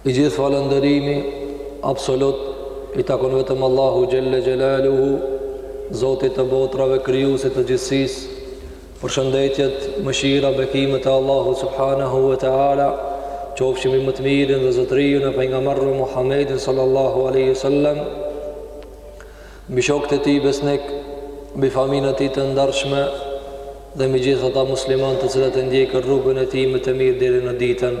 I gjithë falënderimi absolut i takon vetëm Allahu xhelle xhelaluhu, Zotit të botrave, krijuesit të gjithësisë, përshëndetjet, mëshira, bekimet e Allahu Subhanehu ve Teala, qofshin mbi më të mirin dhe zotërinë e pejgamberëve Muhammedin sallallahu aleyhi sallam, mbi shokët e tij besnikë, mbi familjen e tij të ndershme, dhe mbi gjithë ata muslimanë të cilët e ndjekin rrugën e tij më të mirë deri në ditën,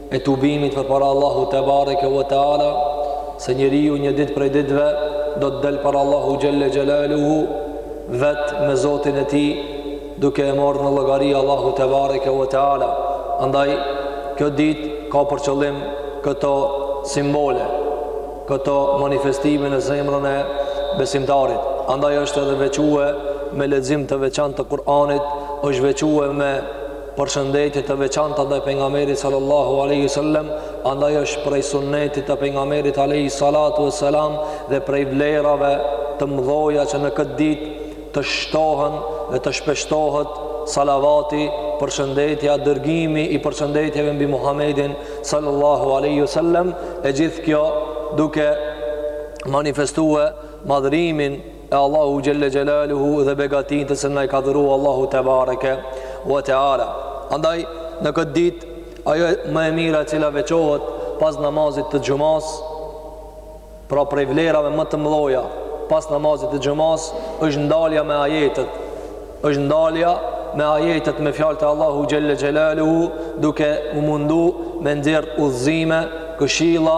e tubimit për para Allahu tebareke ve teala se njeriu një ditë prej ditëve do të del para Allahu xhelle xhelaluhu vetë me Zotin e tij duke e marrë në llogari Allahu tebareke ve teala andaj kjo ditë ka për qëllim këto simbole këto manifestime në zemrën e besimtarit andaj është edhe veçue me lexim të veçantë të Kur'anit është veçue me përshëndetje të veçanta ndaj pejgamberit sallallahu alaihi wasallam, andaj është prej sunnetit të pejgamberit alaihi salatu wasalam dhe prej vlerave të mëdha që në këtë ditë të shtohen dhe të shpeshtohet salavati, përshëndetja, dërgimi i përshëndetjeve mbi Muhamedin sallallahu alaihi wasallam, e gjithë kjo duke manifestue madhërimin e Allahu xhelle xhelaluhu dhe begatitë se na i ka dhuru Allahu tebareke ve teala andaj në këtë ditë ajo më e mira e cila veçohet pas namazit të xhumasë pra prej vlerave më të mdhaja pas namazit të xhumasë është ndalja me ajetet është ndalja me ajetet me fjalët e Allahu xhelle xhelaluhu duke u mundu me nxjerrë udhëzime, këshilla,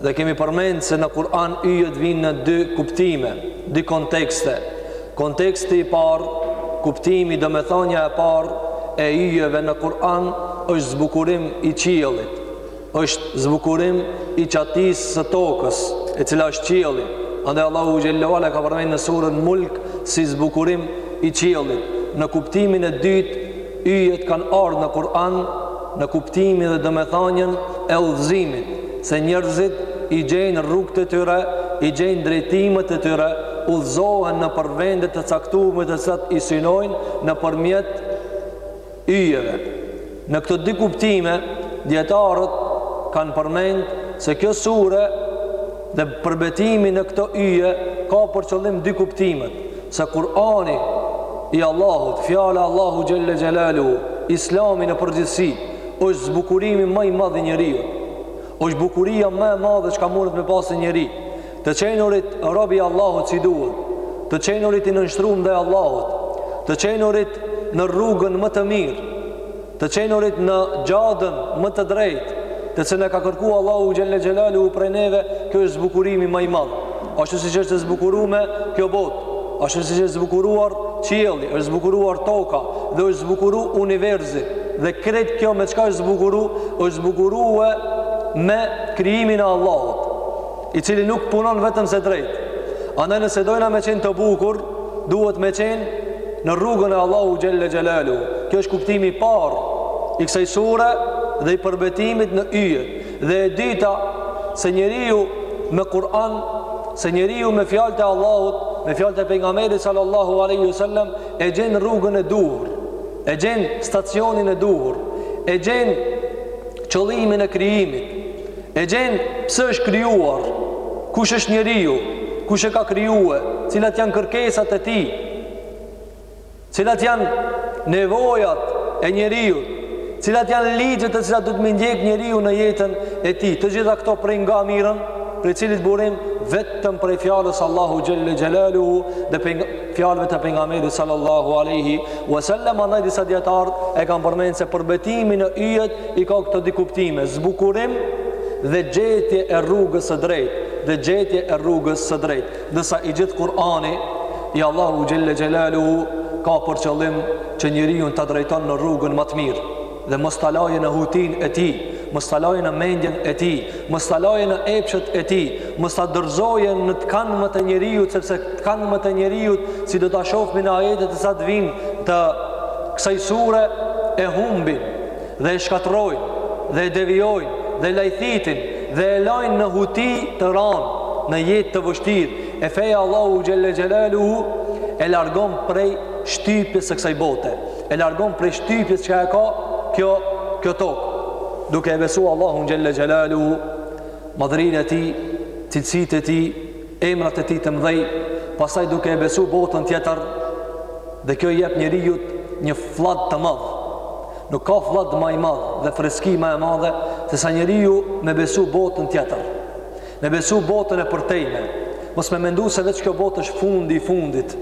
Dhe kemi përmend se në Kur'an yjet vijnë në dy kuptime, dy kontekste. Konteksti i parë, kuptimi, domethënia e parë e yjeve në Kur'an është zbukurim i qiellit, është zbukurim i çatisë së tokës, e cila është qielli. Andaj Allahu xhelle ve ala e ka përmend në surën Mulk si zbukurim i qiellit. Në kuptimin e dytë, Yjet kanë ardhë në Kur'an në kuptimin dhe domethënien e udhëzimit, se njerëzit i gjejnë rrugët e tyre, i gjejnë drejtimet e tyre, udhëzohen nëpër vende të caktume të cilat i synojnë nëpërmjet yjeve. Në këto dy kuptime, dijetarët kanë përmend se kjo sure dhe përbetimi në këto yje ka për qëllim dy kuptimet, se Kur'ani i Allahut, fjala e Allahu xhelle xhelaluhu, islami në përgjithësi, është zbukurimi më i madh i njeriut, është bukuria më e madhe çka mundet me pasë një njeri, të qenurit rob i Allahut si duhet, të qenurit i nënshtrum ndaj Allahut, të qenurit në rrugën më të mirë, Të qenurit në xhadën më të drejtë, të cilën e ka kërkuar Allahu xhelle xhelalu prej neve, kjo është zbukurimi më i madh. Ashtu siç është zbukuruar kjo botë, ashtu siç është zbukuruar qielli, është zbukuruar toka dhe është zbukuruar universi. Dhe krejt kjo me çka është zbukuruar, është zbukuruar me krijimin e Allahut. i cili nuk punon vetëm se drejt, andaj nëse dojna me qenë të bukur duhet me qenë në rrugën e Allahu xhelle xhelaluhu kjo është kuptimi i parë i kësaj sure dhe i përbetimit në yje dhe e dyta se njeriu me Kur'an se njeriu me fjalët e Allahut me fjalët e pejgamberit sallallahu aleyhi wasallam e gjen rrugën e duhur e gjen stacionin e duhur e gjen qëllimin e krijimit E gjen pse është krijuar, kush është njeriu, kush e ka krijue, cilat janë kërkesat e tij, cilat janë nevojat e njeriut, cilat janë ligjet të cilat duhet me i ndjek njeriu në jetën e tij. Të gjitha këto prej nga mirren, prej cilit burim vetëm prej fjalës Allahu xhelle xhelaluhu dhe prej fjalëve të pejgamberit sallallahu alaihi wasallam andaj disa dijetarë e kanë përmend se përbetimi në yjet i ka këto dy kuptime zbukurim dhe gjetje e rrugës së drejtë dhe gjetje e rrugës së drejtë ndërsa i gjithë Kur'ani i Allahu xhelle xhelalu ka për qëllim që njeriun ta drejton në rrugën më të mirë dhe mos ta lajë në hutinë e tij, mos ta lajë në mendjen e tij, mos ta lajë në epshët e tij, mos ta dorëzojë në tekanmat e njeriut, sepse tekanmat e njeriut, si do ta shohmi në ajetet sa të vijnë të kësaj sure, e humbin dhe e shkatërrojnë dhe e devijojnë dhe lajthitin dhe e lajnë në huti të ranë, në jetë të vështirë, e feja e Allahu xhelle xhelaluhu e largon prej shtypjes së kësaj bote. e largon prej shtypjes që e ka kjo, kjo tokë, duke e besu Allahun xhelle xhelaluhu, madhërinë e tij, cilësitë e tij, emrat e tij të mdhej, pastaj duke e besu botën tjetër, dhe kjo i jep njeriut një fllad të madh. Nuk ka fllad ma i madh dhe freski ma e madhe, sesa njeriu me besu botën tjetër, me besu botën e përtejme, mos me mendu se veç kjo botë është fundi i fundit,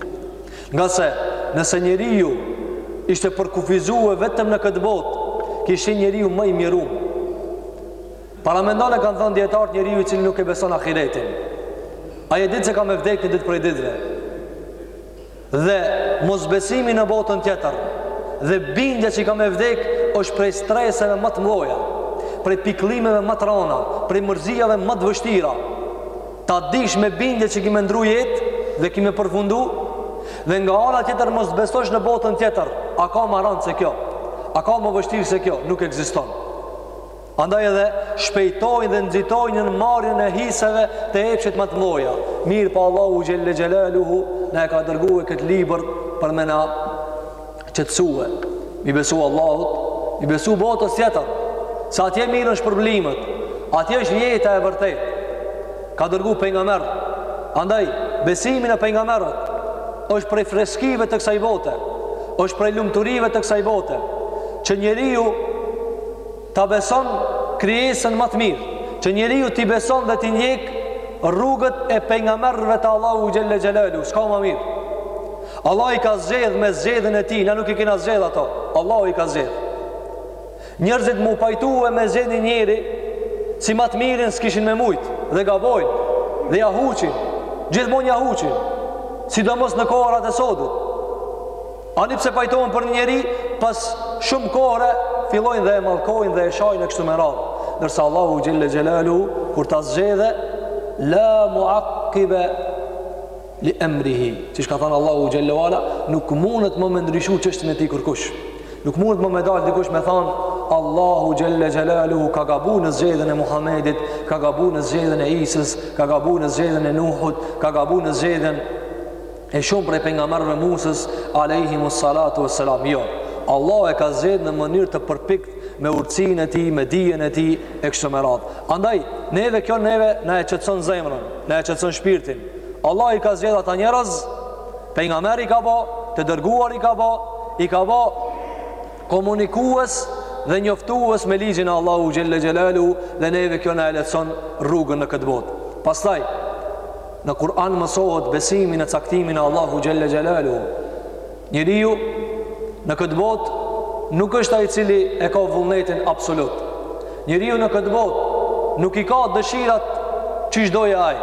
Ngase, nëse njeriu ishte përkufizue vetëm në këtë botë, kishte njeriu më i mirum. Paramendone kanë thënë dijetarët njeriu i cili nuk e beson ahiretin. Ai e di se ka me vdekë një ditë prej ditëve. Dhe mosbesimi në botën tjetër dhe bindja që ka me vdekë është prej streseve ma të mdhaja, prej pikëllimeve ma të rana, prej mërziave ma të vështira. Ta dish me bindje që kime ndru jetë dhe kime përfundu, dhe nga ana tjetër mos besosh në botën tjetër, a ka ma randë se kjo, a ka ma vështirë se kjo, nuk ekziston. Andaj edhe shpejtojnë dhe nxitojnë në marrjen e hiseve të epsheve ma të mdhaja. Mirëpo Allahu xhelle xhelaluhu na e ka dërgu e këtë liber për me na qetësue, mi besu Allahut, mi besu botës tjetër, se atje mirren shpërblimet, atje është jeta e vërtetë, ka dërgu pejgamberë, andaj, besimi në pejgamberët, është prej freskive të kësaj bote, është prej lumturive të kësaj bote, që njeriu, Ta beson krijesën ma të mirë, që njeriu t'i beson dhe t'i ndjek rrugët e pejgamberëve të Allahu xhelle xhelalu, s'ka ma mirë. Allahu i ka zgjedh me zgjedhjen e tij, na nuk i kena zgjedh ato. Allahu i ka zgjedh. Njerëzit m'u pajtue me zgjedhjen e një njeri si ma të mirin s'kishin me mujt dhe gabojnë dhe ja huqin. Gjithmonë ja huqin. Sidomos në kohërat e sodit. Ani pse pajtohen për një njeri, pas shumë kohëre fillojnë dhe e mallkojnë dhe e shajnë e kështu me radhë. Ndërsa Allahu xhelle xhelalu kur ta zgjedhë la muakibe li emrihi. Siç ka than Allahu xhelle ve ala, nuk mundet më me ndryshu çështjen e tij kurkush. Nuk mundet më me dal dikush me than Allahu xhelle xhelalu ka gabu në zgjedhjen e Muhamedit, ka gabu në zgjedhjen e Isës, ka gabu në zgjedhjen e Nuhut, ka gabu në zgjedhjen E shumë prej pejgamberëve Musës alejhimus salatu ves selam, jo. Allahu e ka zgjedhë në mënyrë të përpikt me urtësinë e tij, me dijen e tij e kështu me radhë. Andaj, neve kjo neve na e qetëson zemrën, na e qetëson shpirtin. Allahu i ka zgjedhë ata njerëz, pejgamberë i ka bo, të dërguar i ka bo, i ka bo komunikues dhe njoftues me ligjin e Allahu xhelle xhelalu dhe neve kjo na e lehtëson rrugën në këtë botë. Pastaj Në Kur'an mësohet besimi në caktimin e Allahu xhelle xhelaluhu. Njeriu në këtë botë nuk është ai i cili e ka vullnetin absolut. Njeriu në këtë botë nuk i ka dëshirat qysh doje ai.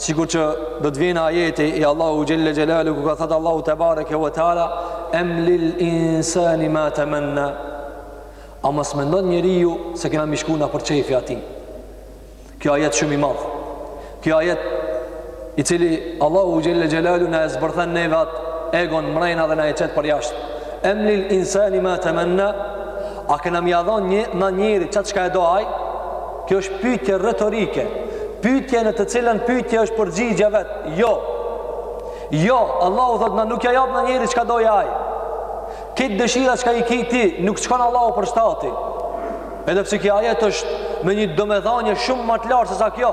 Sikur që do të vjen ajeti i Allahu xhelle xhelaluhu ku ka thënë Allahu tebareke ve teala em lil insani ma tamanna. A mos mendon njeriu se kena me shku na për qejfi t'tij? Qy ajet shumë i madh. Qy ajet i cili Allahu xhelle xhelalu na e zbërthen neve atë egon mrena dhe na e qet përjashta. Emlil insani ma tamanna a kena me ja dhon na njerit qat çka e do ai? Kjo është pyetje retorike. Pyetje në të cilën pyetje është përgjigjja vet. Jo. Jo, Allahu thotë na nuk ja jap na njerit çka do ai. Këto dëshira çka i ke ti, nuk shkon Allahu përshtati. Edhe pse kjo ajet është me një domethënie shumë më të lartë se sa kjo.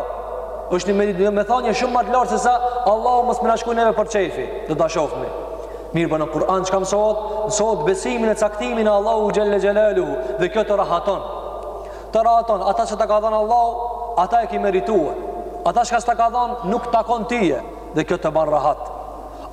Është një domethënie shumë më të lartë se sa Allahu mos me na shku neve për qejfi, do ta shohmi. Mirëpo në Kur'an çka mëson? Mëson besimin e caktimin e Allahu xhelle xhelalu dhe kjo të rahaton. Të rahaton ata që ta ka dhënë Allahu, ata e ki meritue. Ata që s'ta ka dhënë nuk t'takon tyje dhe kjo të bën rahat.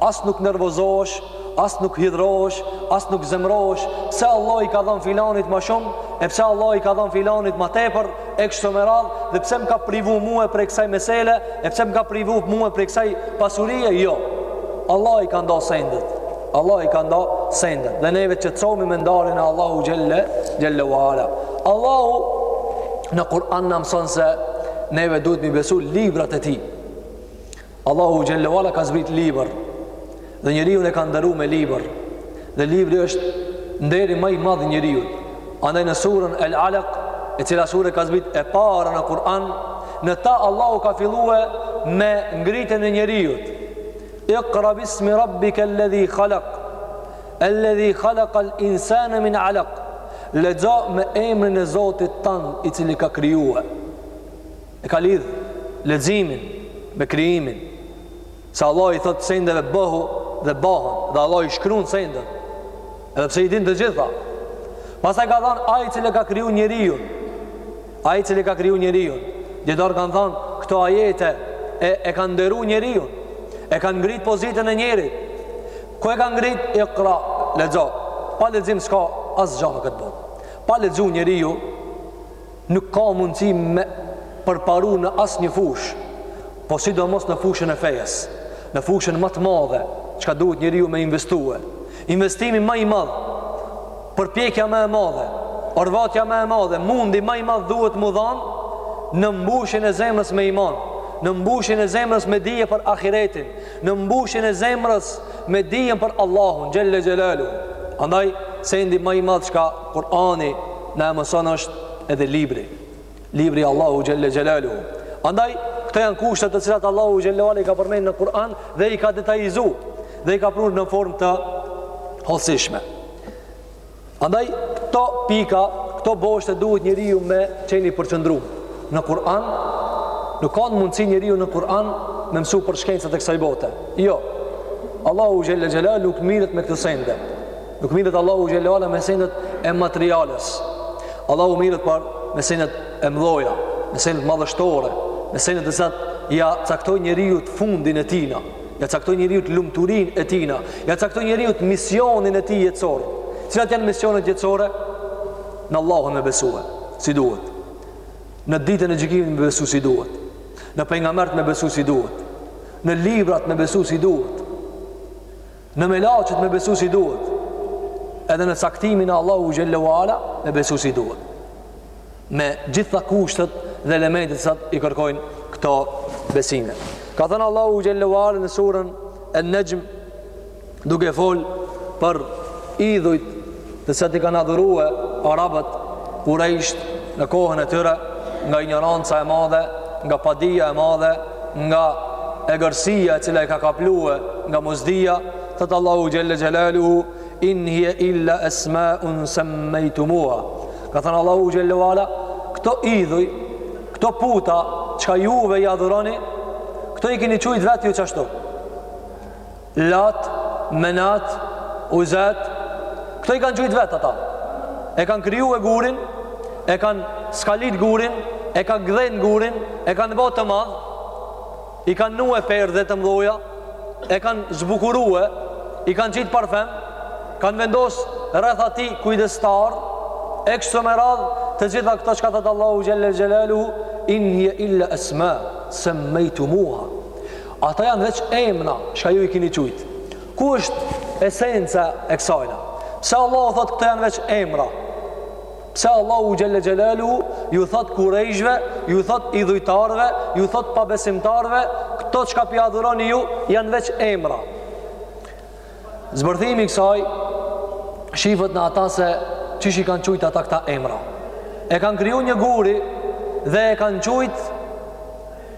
As nuk nervozohesh, as nuk hidhrohesh, as nuk zemërohesh, pse Allah i ka dhënë filanit më shumë, e pse Allah i ka dhënë filanit më tepër, e kështu me radhë, dhe pse më ka privu mua prej kësaj mesele, e pse më ka privu mua prej kësaj pasurie, jo. Allah i ka nda sendet. Allah i ka nda sendet. Dhe neve kënaqemi me ndarjen e Allahu xhelle ue ala. Allahu në Kur'an na mëson se neve duhet m'i besu librat e tij. Allahu xhelle ue ala ka zbrit libër dhe njeriun e ka nderuar me libër dhe libri është nderi më i madh i njeriut. Andaj në surën El Alaq, e cila sure ka zbrit e para në Kur'an, në ta Allahu ka filluar me ngritjen e njeriut. Iqra bismi rabbika alladhi khalaq. Alladhi khalaq al-insana min 'alaq. Lexo me emrin e Zotit tënd, i cili ka krijuar. E ka lidh leximin me krijimin. Se Allah i thotë sendeve bëhu dhe bëhen dhe Allah i shkruan sendet. Edhe pse i din të gjitha. Pastaj ka thënë ai i cili e ka kriju njeriun. Ai i cili e ka kriju njeriun. Dijetarët kanë thënë këto ajete e kanë nderu njeriun. E kanë ngrit pozitën e njeriut. Ku e kanë ngrit? Iqra, lexo. Pa lexim s'ka asgjë në këtë botë. Pa lexu njeriu Nuk ka mundësi me përparu në asnjë fushë, po sidomos në fushën e fesë, në fushën më të madhe, çka duhet njeriu me investue. Investimi më i madh, përpjekja më e madhe, orvatja më e madhe, mundi më i madh duhet m'u dhanë në mbushjen e zemrës me iman, në mbushjen e zemrës me dije për ahiretin, në mbushjen e zemrës me dijen për Allahun, xhelle xhelalu. Andaj, sendi më i madh çka Kur'ani Na e mëson është edhe libri. Libri i Allahut xhelle xhelalu. Andaj, këto janë kushte të cilat Allahu xhelle xhelalu i ka përmend në Kur'an dhe i ka detajizu dhe i ka prurë në formë të hollësishme. Andaj, këto pika, këto boshte duhet njeriu me qenë i përqendru. Në Kur'an, nuk ka mundësi njeriu në Kur'an me mësu për shkencat e kësaj bote. Jo, Allahu xhelle xhelalu nuk mirret me këto sende. Nuk mirret Allahu Xhelle ve Ala me senet e materiales. Allahu mirret par me senet e mdhoja, me senet madhështore, me senet të cilat, ja caktoj njeriut fundin e tina, ja caktoj njeriut lumturin e tina, ja caktoj njeriut misionin e tij jetësor. Cilat janë misionet jetësore? Në Allahun me besue, si duhet. Në ditën e gjykimit me besu si duhet. Në pejgamerët me besu si duhet. Në librat me besu si duhet. Në melaqet me besu si duhet Edhe në caktimin e Allahu Xhelle ve Ala Me besu si duhet Me gjitha kushtet dhe elementet cilat i kërkojnë këto besime Ka thënë Allahu Xhelle ve Ala në surën En-Nexhm duke fol për idhujt Të cilat i kanë adhurue Arabët, Kurejshtë, në kohën e tyre, nga injoranca e madhe, nga padija e madhe, nga egërsia e cila i ka kaplue nga mosdija, thotë Allahu Xhelle Xhelaluhu, in hije illa esmaun semmejtumuha. Ka thënë Allahu Xhelle ve Ala, këto idhuj, këto puta, çka juve i adhuroni, këto i kini qujt vetë ju qashtu. Lat, Menat, Uzat, këto i kanë qujt vetë ata. E kanë krijue gurin, e kanë skalit gurin, e kanë gdhen gurin, e kanë bo të madh, i kanë vnue perde të mdhoja, e kanë zbukurue, i kanë qitë parfem, kanë vendosë rreth atij kujdestar, e kështu me radhë të gjitha këto çka thotë Allahu Xhelle Xhelaluhu, in hije illa esma, semmejtumuha. Ata janë veç emna, çka ju i kini qujt. Ku është esenca e kësajna? Pse Allahu thotë këta janë veç emra? Pse Allahu Xhelle Xhelaluhu ju thotë kurejshëve, ju thotë idhujtarve, ju thotë pabesimtarve, këto çka p'i adhuroni ju janë veç emra. Zbërthimi kësaj, shifet në ata se qysh i kanë qujt ata këta emra. E kanë kriju një guri dhe e kanë qujt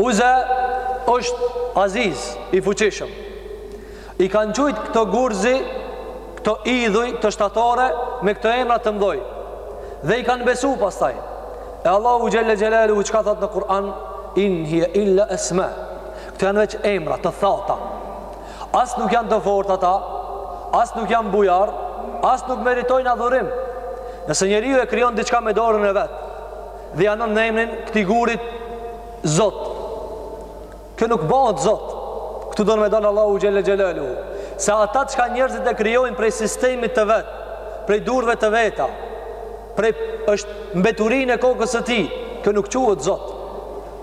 Uza është Aziz, i fuqishëm. I kanë qujt këto gurzi, këto idhuj, këto shtatore, me këto emra të mdhoj. Dhe i kanë besu pastaj. E Allahu Xhelle Xhelaluhu, çka thotë në Kur'an, in hije illa esma. Këto janë veç emra, të thata. As nuk janë të fortë ata, as nuk janë bujar, as nuk meritojnë adhurim. Nëse njeriu e krijon diçka me dorën e vet, Dhe ja vnon emrin këtij gurit Zot. Kjo nuk bahet Zot. Këtu don me dalë Allahu xhel-le xhelaluhu. Se ata çka njerëzit e krijojnë prej sistemit të vet, prej durve të veta, prej është mbeturinë e kokës së tij, kjo nuk quhet Zot.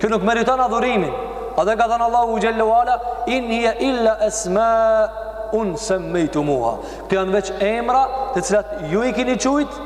Kjo nuk meriton adhurimin. Andaj ka thanë Allahu xhel-le ve ala, in hije illa esmaun semmejtumuha. Këto janë veç emra të cilat ju i kini qujtë,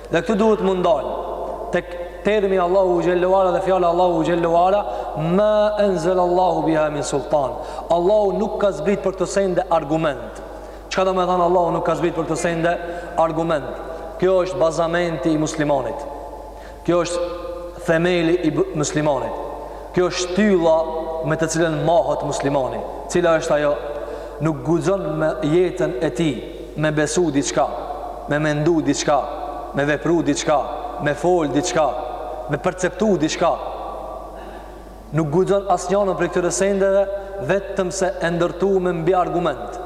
Dhe këtu duhet m'u ndal tek termi i Allahut xhel-le ve ala dhe fjala e Allahut xhel-le ve ala ma enzel Allahu biha min sultan Allahu nuk ka zbrit për këto sende argument çka do me thanë Allahu nuk ka zbrit për këto sende argument kjo është bazamenti i muslimanit kjo është themeli i muslimanit Kjo është shtylla me të cilën mahet muslimani. Cila është ajo? Nuk guxon me jetën e tij me besu diçka, me mendu diçka, me vepru diçka, me fol diçka, me perceptu diçka. Nuk guxon asnjanën prej këtyre sendeve vetëm se e ndërtume mbi argument,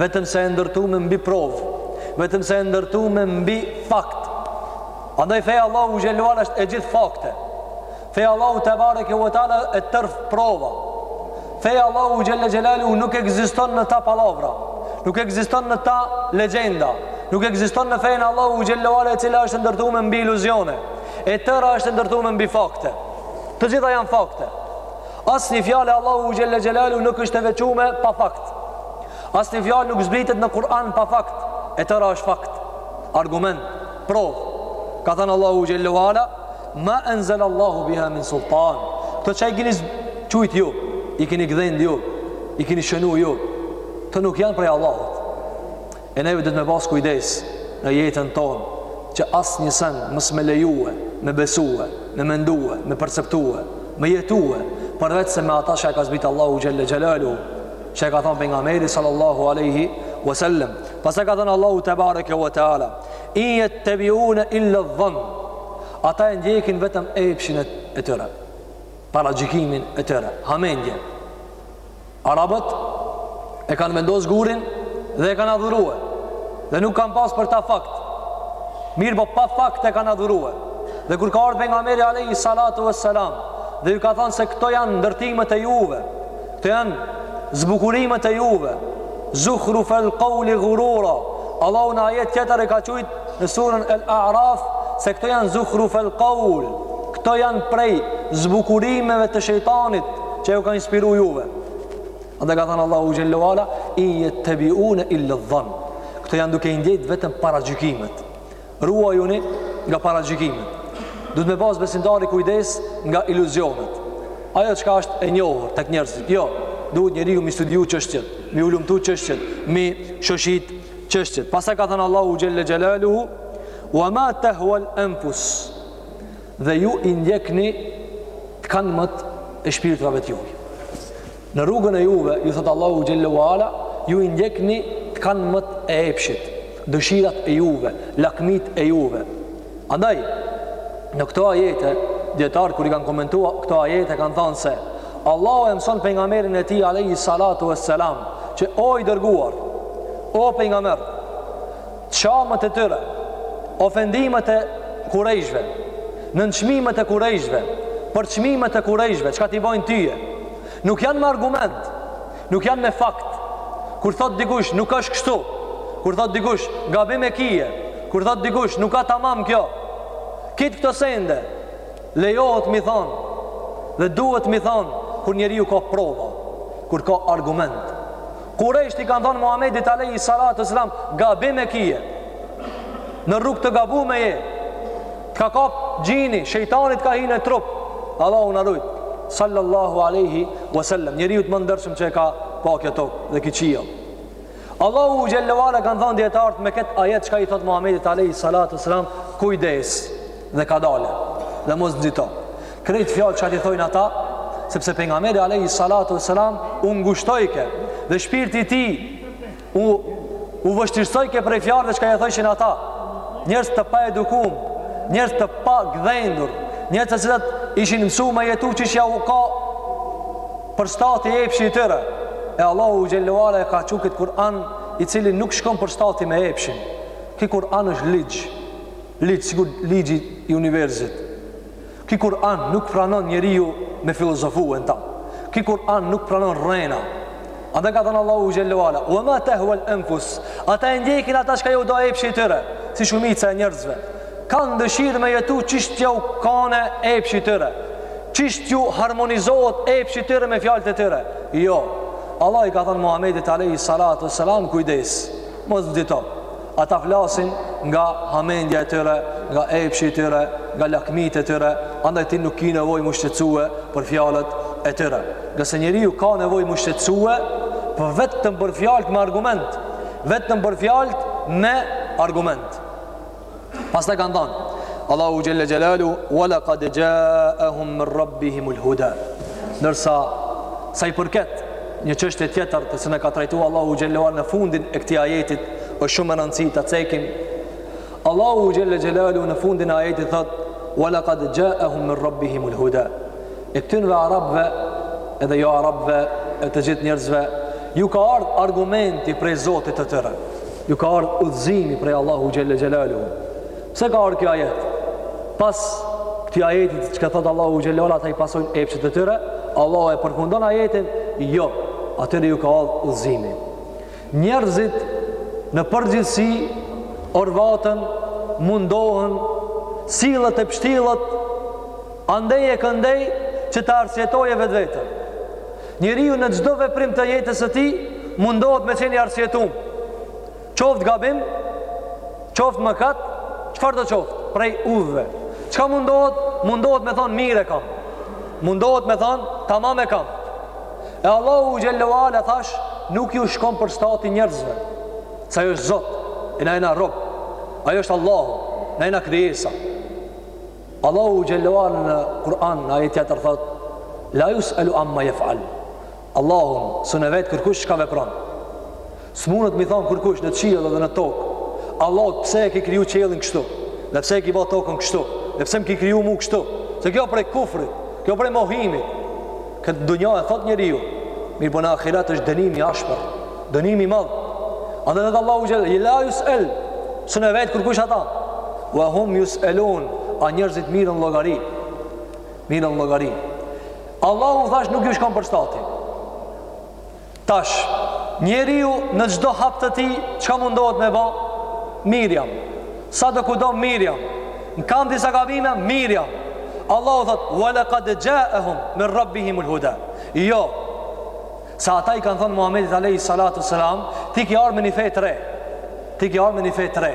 vetëm se e ndërtume mbi provë, vetëm se e ndërtume mbi fakt. Andaj feja e Allahut xhel-le ve ala është e gjithë fakte. Feja e Allahut tebareke ve teala e tëra prova. Feja e Allahut xhel-le xhelaluhu nuk ekziston në ta pallavra. Nuk ekziston në ta legjenda. Nuk ekziston në fenë e Allahut xhel-le ve ala e cila është e ndërtume mbi iluzione. E tëra është e ndërtume mbi fakte. Të gjitha janë fakte. Asnjë fjalë e Allahut xhel-le xhelaluhu nuk është e veçume pa fakt. Asnjë fjalë nuk zbritet në Kur'an pa fakt. E tëra është fakt. Argument. Provë. Ka thanë Allahu xhel-le ve ala. Ma enzal Allahu biha min sultan. Këto që i keni qujt ju, i keni gdhend ju, i keni shënu ju, këto nuk janë prej Allahut. E neve duhet me pas kujdes në jetën tonë, që asnjë sen mos me lejue, me besue, me mendue, me perceptue, me jetue, përveçse me ata që e ka zbrit Allahu xhel-le xhelaluhu, që e ka thonë pejgamberi sallallahu aleyhi wa sallam. Pastaj ka thonë Allahu tebareke wa ta'ala, In yattabi'una illa dhann. Ata e ndjekin vetëm epshin e tyre. Paragjykimin e tyre, hamendje. Arabët e kanë vendos gurin dhe e kanë adhurue. Dhe nuk kanë pas për ta fakt. Mirëpo pa fakt e kanë adhurue. Dhe kur ka ardh pejgamberi alayhi salatu wassalam dhe ju ka thanë se këto janë ndërtimet e juve, Këto janë zbukurimet e juve. Zukhruf el kauli gurura. Allahu në ajet tjetër e ka qujt në surën el A'raf se këto janë zukhruf el kaul. Këto janë prej zbukurimeve të shejtanit që ju ka inspiru juve. Andaj ka thanë Allahu xhel-le ve ala, in jettebiune illa dhanne. Këto janë duke i ndjek vetëm paragjykimet. Ruajuni nga paragjykimet. Duhet me pas besimtari kujdes nga iluzionet. Ajo çka është e njohur tek njerëzit, jo, duhet njeriu m'i studiu çështjet, m'i hulumtu çështjet, m'i shoshit çështjet. Pastaj ka thënë Allahu xhelle xhelaluhu, "Wa ma tahwal anfus." Dhe ju i ndjekni të kandmet e shpirtrave të juaj. Në rrugën e juve, ju thot Allahu xhelle ue ala, ju i ndjekni të kandmet e epshit, dëshirat e juve, lakmitë e juve. Andaj, në këto ajete, dijetarët kur i kanë komentua këto ajete, kanë thanë se, Allahu e mëson pejgamberin e tij, alejhi salatu ue selam, që o i dërguar, o pejgamber, T'shamet e tyre, ofendimet e Kurejshve, nënçmimet e Kurejshve, përçmimet e Kurejshve, çka t'i bojnë tyje, nuk janë me argument, nuk janë me fakt. Kur thot dikush nuk është kështu, kur thot dikush gabim e kije, kur thot dikush nuk a tamam kjo. Kit këto sende lejohet m'i thon dhe duhet m'i thon kur njeriu ka prova, kur ka argument. Kurejshët i kanë thonë Muhamedit alejhi salatu selam gabim e kije. Në rrugë të gabume je. Të ka kap xhini, shejtani të ka hinë në trup. Allahu na rujt. Sallallahu alaihi wasallam. Njeriut ma t'ndershëm që e ka pa kjo tokë dhe ky qiell. Allahu xhelle ue ala kanë thënë dijetarët me këtë ajet çka i thot Muhamedit alejhi salatu selam kujdes. dhe kadale dhe mos nxito krejt fjalë çka t'i thojnë ata sepse pejgamberi alayhi salatu wasalam u ngushtojke dhe shpirti i tij u u vështirësojke prej fjalëve çka ia thojshin ata njerëz të paedukum njerëz të pagdhendur njerëz të cilët ishin mësu me jetu qysh jau ka për shtati epshi i tyre e Allahu xhelle ue ala e ka çu këtë Kur'an i cili nuk shkon për shtati me epshin ky Kur'an është ligj Ligj sikur ligji i universit. Ky Kur'an nuk pranon njeriu me filozofu në ta. Ky Kur'an nuk pranon rrena. Andaj ka thënë Allahu xhelle ue ala, "Wa ma tahwa al-anfus." Ata e ndjekin ata çka ju do epshi i tyre, si shumica e njerëzve. Kanë dëshirë me jetu qysh t'jau kande epshi i tyre. Qysh t'ju harmonizohet epshi i tyre me fjalët e tyre. Jo. Allah i ka thënë Muhamedit alayhi salatu wassalam, "Kujdes. Mos nxito. Ata flasin nga hamendja e tyre, nga epshi i tyre, nga lakmitë e tyre, andaj ti nuk ki nevojë m'u shqetësue për fjalët e tyre. Nëse njeriu ka nevojë m'u shqetësue, për vetëm për fjalët me argument, vetëm për fjalët me argument. Pastaj kanë thënë, Allahu xhelle xhelaluhu, "Wa laqad ja'ahum min rabbihimul huda." Ndërsa sa i përket Një çështje tjetër të cilën e ka trajtuar Allahu xhele ue ala në fundin e këtij ajetit është shumë e rëndësishme ta cekim. Allahu xhele ue ala në fundin e ajetit thot: "Wa laqad ja'ahum min rabbihim al-huda." E këtynve arabëve, edhe jo arabëve, e të gjithë njerëzve, ju ka ardh argumenti prej Zotit të tyre. Ju ka ardh udhëzimi prej Allahu xhele ue ala. Pse ka ardh kjo ajet? Pas këtij ajeti çka thot Allahu xhele ue ala ata i pasojnë epshet e tyre, Allahu e përfundon ajetin, jo, atyre ju ka ardh udhëzimi. Njerëzit në përgjithësi orvaten, mundohen, sillet e pështillet, andej e këndej që ta arsyetojë vetveten. Njeriu në çdo veprim të jetës së tij, mundohet me qenë i arsyetum. Qoftë gabim, qoftë mëkat, çfarë do qoftë prej udhëve. Çka mundohet? Mundohet me thonë mirë e kam. Mundohet me thonë tamam e kam. E Allahu xhele ue ala thash, nuk ju shkon për shtati njerëzve. Se ajo është Zot, e na jena rob. Ajo është Allahu, na jena krijesa. Allahu xhele ue ala në Kur'an, në ajet tjetër thot, la yus'alu amma yef'al. Allahun s'un e vet kërkush çka vepron. S'munet me i thonë kërkush në qiell edhe në tokë, Allahut pse e ki kriju qiellin kështu, dhe pse e ki ba tokën kështu, dhe pse më ki kriju mu kështu, se kjo prej kufrit, kjo prej mohimit, n'këtë dunja e thot njeriu, mirëpo në ahiret është dënimi i ashpër, dënimi i madh, andaj thot Allahu xhele, la jus'el, s'un e vet kërkush ata, wa hum jus'elun, a njerëzit mirren n'llogari, Mirren në llogari. Allahu thash nuk ju shkon për shtati. Tash, njeriu në çdo hap të tij, çka mundohet me ba? Mirë jam. Sadokudo mirë jam. N'kam disa gabime, mirë jam. Allahu thot, wa laqad ja'ahum min rabbihimul huda. Jo, se ata i kanë thonë Muhammedit alejhi salatu ue selam, ti ki ardh me një fe të re. Ti ki ardh me një fe të re.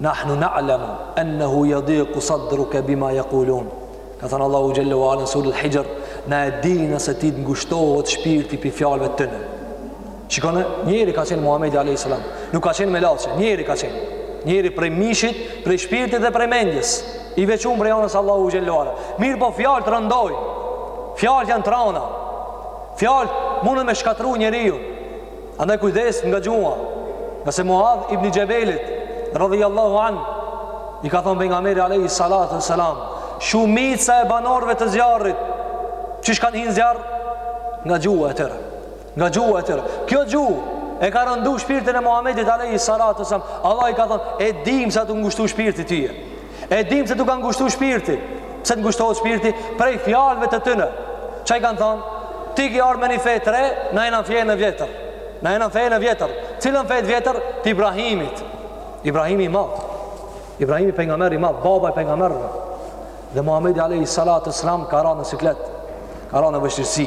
Nahnu na'lamu ennehu yadiqu sadruke bima jekulun. Ka thënë Allahu Xhele wa Ala në suretul Hixhr. Na e dina se ty të ngushtohet shpirti pi fjalëve tyne. Shikone, njeri ka qenë Muhammedi a.s. Nuk ka qenë melaqe, njeri ka qenë Njeri prej mishit, prej shpirtit dhe prej mendjes I veçun prej anës Allahu Xhele wa Ala. Mirëpo fjalët randojnë. Fjalët janë t'rana. Fjalët mundën me shkatru njeriun Andaj kujdes nga gjuha. Nëse Muadh ibn Jabelit radhiyallahu an i ka thënë pejgamberi alayhi salatu wasalam, shumica e banorëve të zjarrit qysh kanë hi n'zjarr, nga gjuha e tyre. Nga gjuha e tyre. Kjo gjuhë e ka rëndu shpirtin e Muhamedit alayhi salatu wasalam. Allah i ka thënë, "E dim se t'u ngushtu shpirti tyje." E dimë se t'u ka ngushtu shpirti. Pse të ngushtohet shpirti? Prej fjalëve të tyne. Çka i kanë thonë? Ti ki ardh me një fe të re, na jena në fenë e vjetër. Na jena në fenë e vjetër. Cilën fe të vjetër? Të Ibrahimit. Ibrahimi i madh. Ibrahimi pejgamber i madh, baba i pejgamberëve. Dhe Muhammedi alejhi salatu ves-selam ka ra në siklet, ka ra në vështirësi.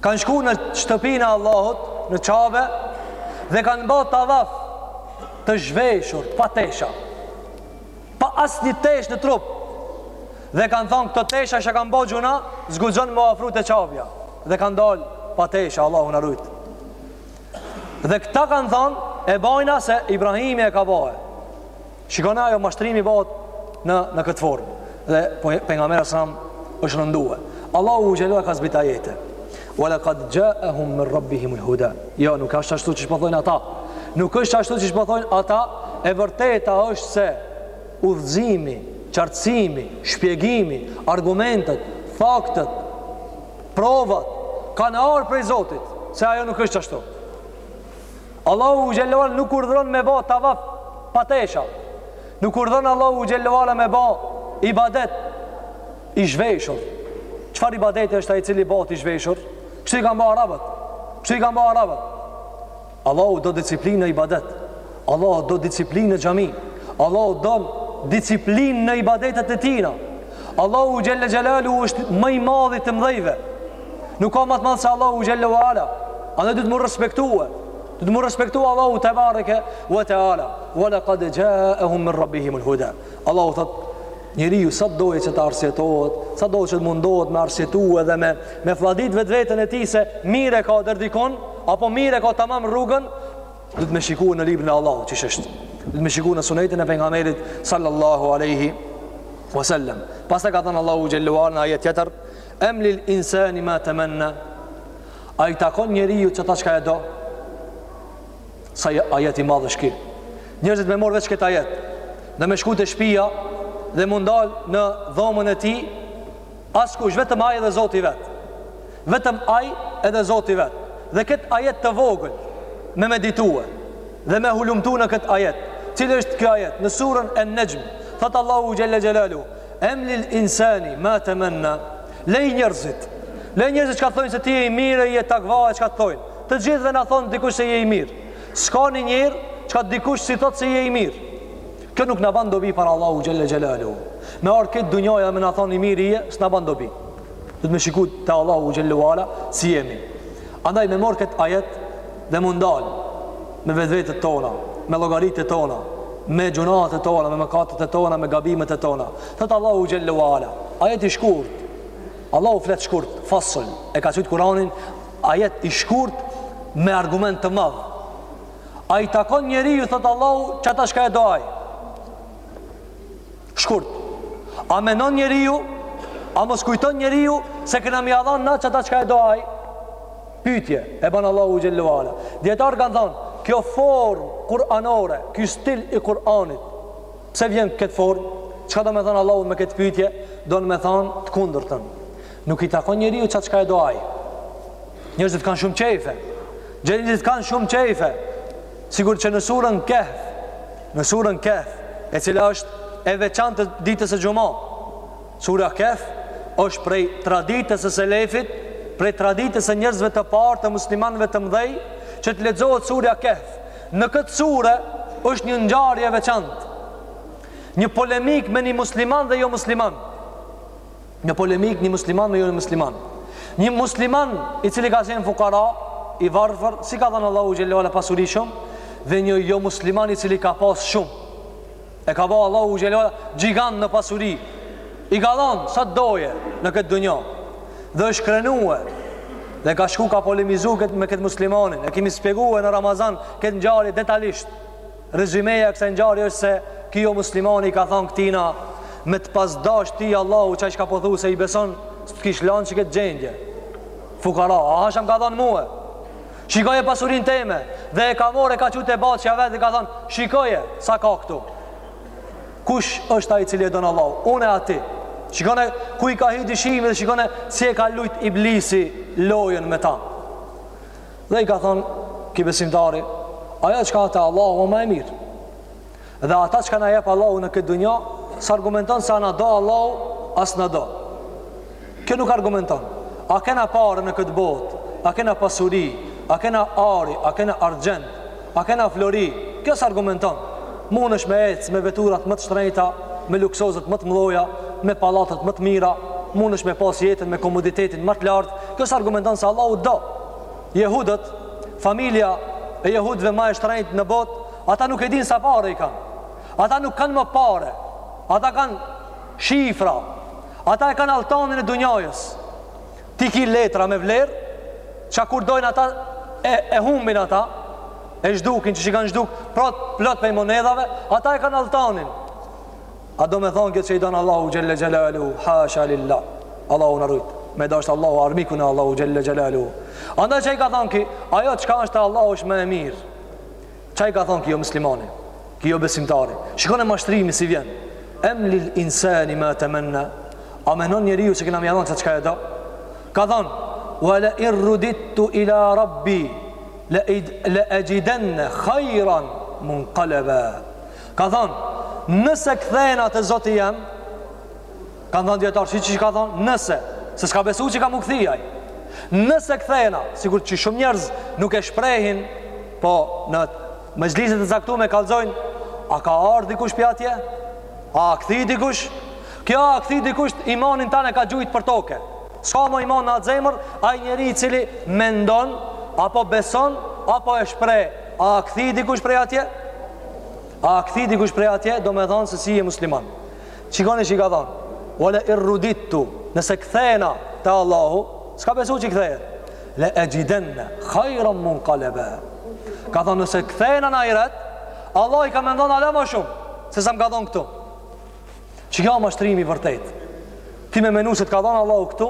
Kanë shku në shtëpinë e Allahut, në Qabe dhe kanë ba tavaf të zhveshur, pa tesha. Pa asnjë tesh në trup. Dhe kanë thonë këto tesha që kam ba gjynah, s'guxon m'u afru te Qabja dhe kanë dalë pa tesha, Allahu na rujt. Dhe këta kanë thonë e bajna se Ibrahimi e ka ba. Shikoni ajo mashtrimi bëhet në këtë formë dhe pejgamberi sallam është rëndue. Allahu xhel-le ve ala ka zbrit ajete. Wa laqad ja'ahum min rabbihim al-huda. Jo, nuk është ashtu siç po thojnë ata. Nuk është ashtu siç po thojnë ata, e vërteta është se udhëzimi, qartësimi, shpjegimi, argumentet, faktet, provat kanë ardh prej Zotit, se ajo nuk është ashtu. Allahu xhel-le ve ala nuk urdhëron me ba tavaf pa tesha. Nuk urdhëron Allahu xhel-le ve ala me ba ibadet i zhveshur. Çfarë ibadeti është ai i cili bahet i zhveshur? Kështu e kanë ba arabët. Kështu e kanë ba arabët. Allahu do disiplinë në ibadet. Allahu do disiplinë në xhami. Allahu do disiplinë në ibadetet e tina. Allahu xhel-le xhelaluhu është ma i madhi i të mdhejve. Nuk ka ma të madh se Allahu xhel-le ve ala. Andaj duhet m'u respektu. Duhet m'u respektu Allahu tebareke ve teala. Wa laqad ja'ahum min rabbihim al-huda. Allahu thotë njeriu sa të dojë që të arsyetohet, sa të dojë që të mundohet me arsyetu dhe me me fladit vetveten e tij se mirë e ka deri dikun apo mirë e ka tamam rrugën, duhet me shikue në librin e Allahut qysh është. Duhet me shikuar në sunetin e pejgamberit sallallahu alaihi wasallam. Pastaj ka thënë Allahu xhel-le ve ala në ajet tjetër Em lil insani ma tamanna? A i takon njeriut qata çka e do? Sa ajet i madh është ky. Njerëzit me mor veç këtë ajet. Dhe me shku te shtëpia dhe m'u ndal në dhomën e tij askush vetëm ai edhe Zoti vet. Vetëm ai edhe Zoti vet. Dhe këtë ajet të vogël me meditue dhe me hulumtu në këtë ajet. Cili është ky ajet? Në suren e Nexhm. Thotë Allahu xhel-le xhelaluhu. Em lil insani ma tamanna lej njerzit lej njerzit çka t'thojnë se ti je i mirë je takva e çka t'thojnë të gjithëve na thonë dikush se je i mirë s'ka një njeri çka dikush s'i thotë se je i mirë kjo nuk na ban dobi para Allahu xhel-le xhelaluhu me ardh krejt dunjaja me na thonë i mirë je s'na ban dobi Do të me shiku Allahu xhelle ala si jemi. Andaj me morë këtë ajet dhe me ndalë me vetveten tonë, me llogaritë tona, me gjynahet e tona, me mëkatët e tona, me gabimet e tona. Thotë Allahu xhelle ala, ajet i shkurt, Allahu flet shkurt, fasëll, e ka qitë Kuranin, ajet i shkurt me argument të madh. A i takon njeriut thotë Allahu qata çka e do ai. Shkurt. A menon njeriu, a mos kujton njeriu se kena me ia dhan na qata çka e do ai? Pytje, e ban Allahu xhelle ala. Dijetarët kanë thonë, kjo formë kuranore, ky stil i kuranit, pse vjen këtë formë? Çka do me thanë Allahu me këtë pytje? Don me thanë të kundërtën. Nuk i takon njeriut qa çka e do ai. Njerëzit kanë shumë qejfe. Njerëzit kanë shumë qejfe. Sikur që në suren Kehf, në surën Kehf, e cila është e veçantë ditës së xhumasë. Sura Kehf është prej traditës së selefit, prej traditës së njerëzve të parë të muslimanëve të mdhej, që të lexohet sura Kehf. Në këtë sure është një ngjarje e veçantë. Një polemikë me një musliman dhe jo musliman. Një polemikë një musliman me jo një musliman. Një musliman i cili ka qenë fukara, i varfër, s'i ka dhanë Allahu xhelle ala pasuri shumë dhe një jo musliman i cili ka pas shumë. E ka ba Allahu xhelle ala gjigant në pasuri. I ka dhënë sa të dojë në këtë dunja. Dhe është krenue dhe ka shku ka polemizu këtë me këtë muslimanin. E kemi shpjegue në Ramazan këtë ngjarje detajisht. Rezumeja e kësaj ngjarje është se ky jo muslimani i ka thanë këtina me të pas dash ty Allahu qaj çka po thu se i beson s'të kish lanë që këtë gjendje fukara a hasha më ka dhanë mue shikoje pasurinë teme dhe e ka marrë e ka çu te bahçja e vet dhe ka thanë shikoje sa ka këtu kush është ai i cili e don Allahu unë a ti shikone ku i ka hi dyshimi dhe shikone si e ka lujt iblisi lojën me ta Dhe i ka thonë, ky besimtari, ajo çka ka te Allahu o ma e mirë. Dhe ata çka na jep Allahu në këtë dunja, s'argumenton se a na do Allahu, a s'na do. Kjo nuk argumenton. A kena pare në këtë botë, a kena pasuri, a kena ari, a kena argjend, A kena flori? Kjo s'argumenton. Munesh me ecë me veturat ma të shtrejta, me luksozet ma të mdhaja, me pallatet ma të mira, munesh me pasë jetën me komoditetin ma të lartë, kjo s'argumenton se Allahu t'do. Jehudët, familja e jehudëve ma e shtrejtë në botë, ata nuk e dinë sa pare i kanë. Ata nuk kanë ma pare. Ata kanë shifra. Ata e kanë altanin e dunjajës. Ti ki letra me vlerë, qa kur dojnë ata e, e humbin ata, e zhdukin qysh i kanë zhduk, pra plot pej monedhave, ata e kanë altanin. A do me thonë kjo që i don Allahu xhelle xhelaluhu, hasha lillah, Allahu na rujtë, me dashtë Allahu armikun e Allahu xhelle xhelaluhu. Andaj ça i ka thonë ky, ajo çka është te Allahu është ma e mirë. Ça i ka thonë ky jomuslimani? Ky jobesimtari? Shikone mashtrimi si vjen. Em lil insani ma temenna. A menon njeriu se kena me ja dhon qat çka e do? Ka thonë, wa lein rudidtu ila rabbi, le, id, le exhidenne khajran munkalebe. Ka thonë, nëse kthehna te Zoti jem, Kanë thënë dijetarët, shih çka ka thënë, nëse, se s'ka besu që ka m'u kthy ai, nëse kthehna, sikur që shumë njerëz nuk e shprehin, po në mexhlise të caktume kallzojnë, a ka ardhë dikush prej atje? A kthy dikush? Kjo a kthy dikush imanin tanë e ka gjujt për toke. S'ka më iman në atë zemër, ai njeri i cili mendon, apo beson, apo e shpreh, a kthy dikush prej atje? A kthy dikush prej atje, domethonë se s'je musliman. Shikoni ç'i ka thënë, Wala in rudittu, nëse kthehena te Allahu, s'ka besu që kthehet. Le exhidenne khajran munqalaba. Ka thënë nëse kthehena në ahiret, Allahi ka me m'dhon hala më shumë se sa më ka thënë këtu. Qikjo mashtrimi i vërtetë. Ti me menu se të ka dhënë Allahu këtu,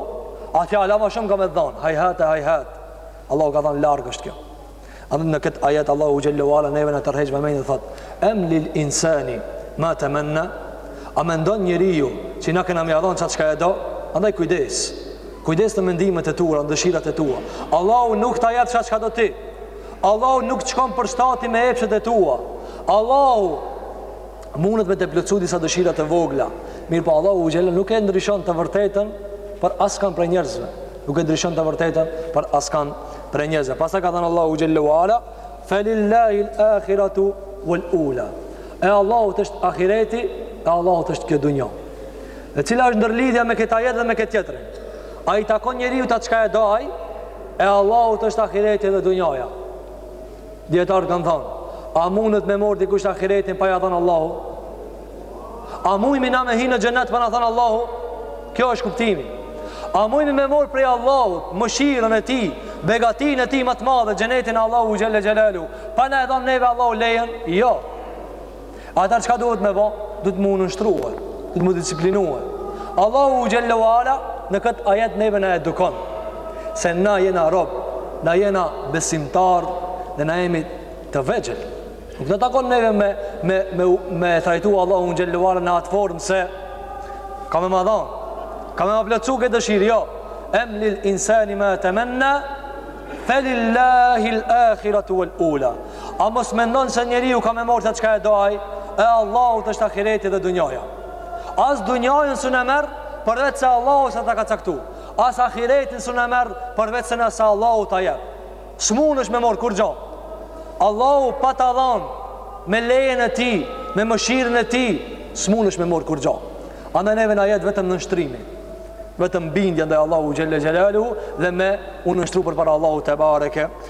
atje hala më shumë ka me dhënë. Hajhat, hajhat. Allahu ka thënë larg është kjo. Andaj në këtë ajet Allahu xhelle ve ala neve na tërheq vëmendjen dhe thotë Em lil insani ma temenna A mendon njeriu që na kena me ja dhonë qatë çka e do Andaj kujdes Kujdes në mendimet e tua, në dëshirat e tua Allahu nuk ta jep qatë çka do ti Allahu nuk shkon për shtati me epshet e tua Allahu mundet me t'i plotësu disa dëshira të vogla Mirëpo Allahu xhelle nuk e ndryshon të vërtetën për askan prej njerëzve Nuk e ndryshon të vërtetën për askan prej njerëzve. Pastaj ka thënë Allahu xhelle ve ala, "Falillahi al-akhiratu wal-ula." E Allahut është ahireti, e Allahut është kjo dunja. E cila është ndërlidhja me këtë ajet dhe me këtë tjetrin. A i takon njeriut atë çka e do ai, e Allahut është ahireti dhe dunjaja. Dijetarët kanë thënë, A mundet me morë dikush ahiretin pa ja dhënë Allahu? A mujmi na me hi në xhenet pa na dhënë Allahu? Kjo është kuptimi. A mujmi me morë prej Allahut mëshirën e tij, begatinë e tij më të madhe, xhenetin e Allahu xhelle xhelaluhu, pa na e dhënë neve Allahu lejen? Jo. Ata çka duhet me bo? Duhet m'u nënshtru, duhet m'u disiplinu. Allahu xhel-le ue ala në këtë ajet neve na edukon. Se na jena rob, na jena besimtar dhe na jemi të vegjël. Nuk na takon neve me, me, me, me trajtu Allahun xhel-le ue ala në atë formë se ka me ma dhon, ka me ma plotsu këtë dëshirë, jo. Em lil insani ma temenna, felil-lahil akhiratu uel ula. A mos mendon se njeriu ka me mor se çka e do ai, e Allahut është ahireti edhe dunjaja. As dunjajën s'un e merr, përveç se Allahu se ta ka caktu. As ahiretin s'un e merr, përveç se nëse Allahu ta jep. S'munesh me mor kurgjo. Allahu pa ta dhanë, me lejen e tij, me mëshirën e tij, s'munesh me mor kurgjo. Andaj neve na jet vetëm nënshtrimi, vetëm bindja ndaj Allahut xhel-le xhelaluhu, dhe me u nënshtru përpara Allahut tebareke,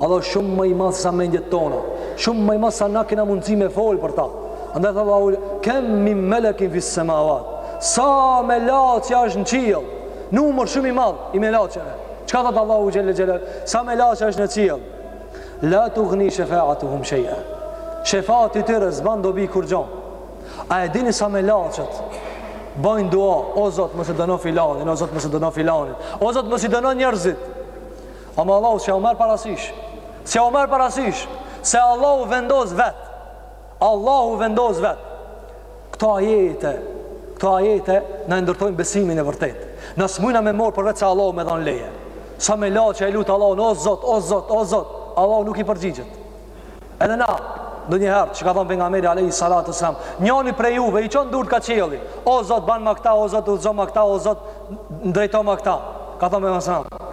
Allahu shumë më i madh sa mendjet tona, shumë më i madh sa na kena mundësi me fol për ta. Andaj tha Allahu, "Kem min melekin fi samawat." Sa melaçe është në qiell, numër shumë i madh i melaçeve. Çka thot Allahu xhelle xhelal? Sa melaçe është në qiell? La tughni shafa'atuhum shay'a. Shefaati i tyre s'ban dobi kurgjo. A e dini sa melaçet bojnë dua, o Zot, mos e dëno filanin, o Zot, mos e dëno filanin. O Zot, mos i dëno njerëzit. Ama Allahu s'jau merr parasysh. S'jau merr parasysh se Allahu vendos vet. Allahu vendos vet. Këto ajete, këto ajete na ndërtojnë besimin e vërtet. Na smujna me mor përveç se Allahu me dhon leje. Sa melaçe e lut Allahun, o Zot, o Zot, o Zot, Allahu nuk i përgjigjet. Edhe na, ndonjëherë, çka ka thonë pejgamberi alejhi salatu selam, njani prej juve, i çon durt ka qielli, o Zot, banma këta, o Zot, udhzoma këta, o Zot, ndrejtoma këta, ka thonë alejhi selam.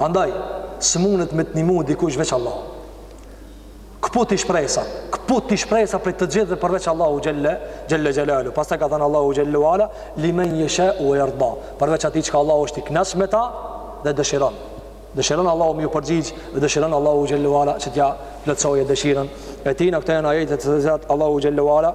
Andaj, s'munet me t'nimu dikush veç Allahu. Këputi shpresat, këputi shpresat prej të gjithëve përveç Allahut xhel-le, xhel-le xhelaluhu. Pastaj ka thënë Allahu xhel-le ue ala, li men jeshau ue jerda. Përveç atij çka Allahu është i knaq me ta dhe dëshiron. Dëshiron Allahu m'iu përgjigj dhe dëshiron Allahu xhel-le ue ala që t'ja plotësojë dëshirën e tina. Këto janë ajetet, thotë Allahu xhel-le ue ala,